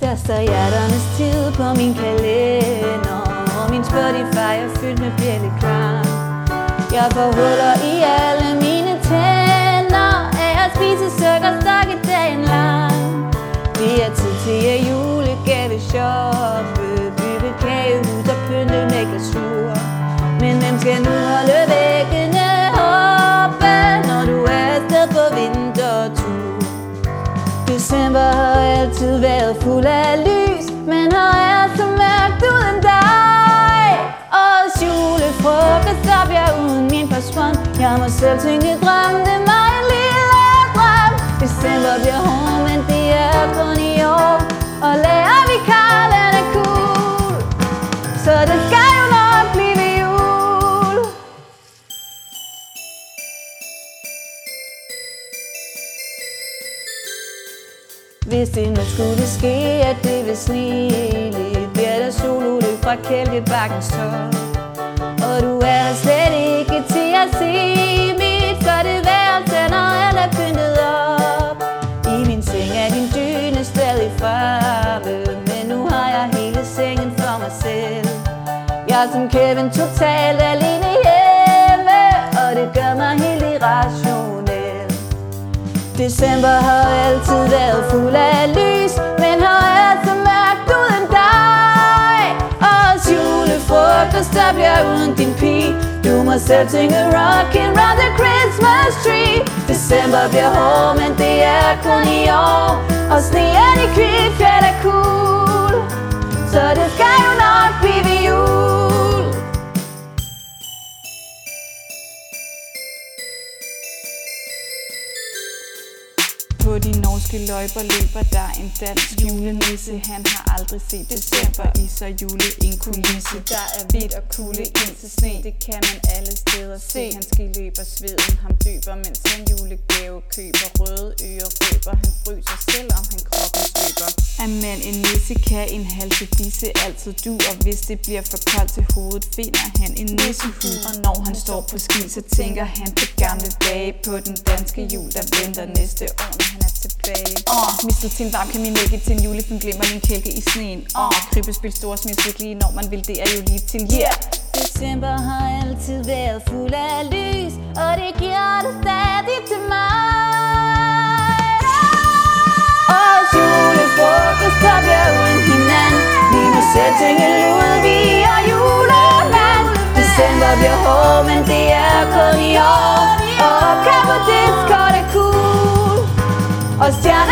Der står hjerternes tid på min kalender. Og min Spotify er fyldt med bjælleklang Jeg får huller i alle mine tænder Af at spise sukkerstok i dagen lang. Det er tid til at julegave shoppe. Bygge kagehus og pynte med glasur. Men hvem skal nu holde væggene December har altid været fuld af lys Men har er så mørkt uden dig? Årets julefrokost op jeg uden min person Jeg må selv tænke drømme mig en lille drøm. December bliver hård, men det er kun Hvis det nu skulle ske, at det vil sne lidt Bliver der solulyk fra Kælkebakkens top. Og du er der slet ikke til at se. Mit flotte værelse, når alt er pyntet op. I min seng er din dyne stadig fremme Men nu har jeg hele sengen for mig selv. Jeg er som Kevin totalt alene hjemme Og det gør mig helt irrationel December har altid været fuld af lys Men har altid mørkt uden dig. Årets julefrokost, der bliver uden din pige. Du må selv tænke rockin' round the Christmas tree. December bliver hård, men det er kun i år. På de norske løjper løber der en dansk julenisse. Han har aldrig set december i så jule en kulisse. Der er hvidt og kulde ind til sne. Det kan man alle steder se. Han løber sveden, ham dyber Mens han julegave køber. Røde ører røber Han fryser selvom han kroppen svøber Er man en nisse kan en halse disse altid du. Og hvis det bliver for koldt til hovedet Finder han en nissehud Og når han står på ski Så tænker han på gamle dage. På den danske jul der venter næste år tilbage. Åh, oh, mistet til en varm kaminække til en julefilm Glemmer din kælke i sneen. Åh, oh, krybespil store smilsvik lige når man vil Det er jo lige til yeah December har altid været fuld af lys Og det giver det stadig til mig. Årets julefrokost, der bliver uden hinanden. Vi må selv tænke ud, vi er juleland. December bliver hård, men det er kun i år гостях.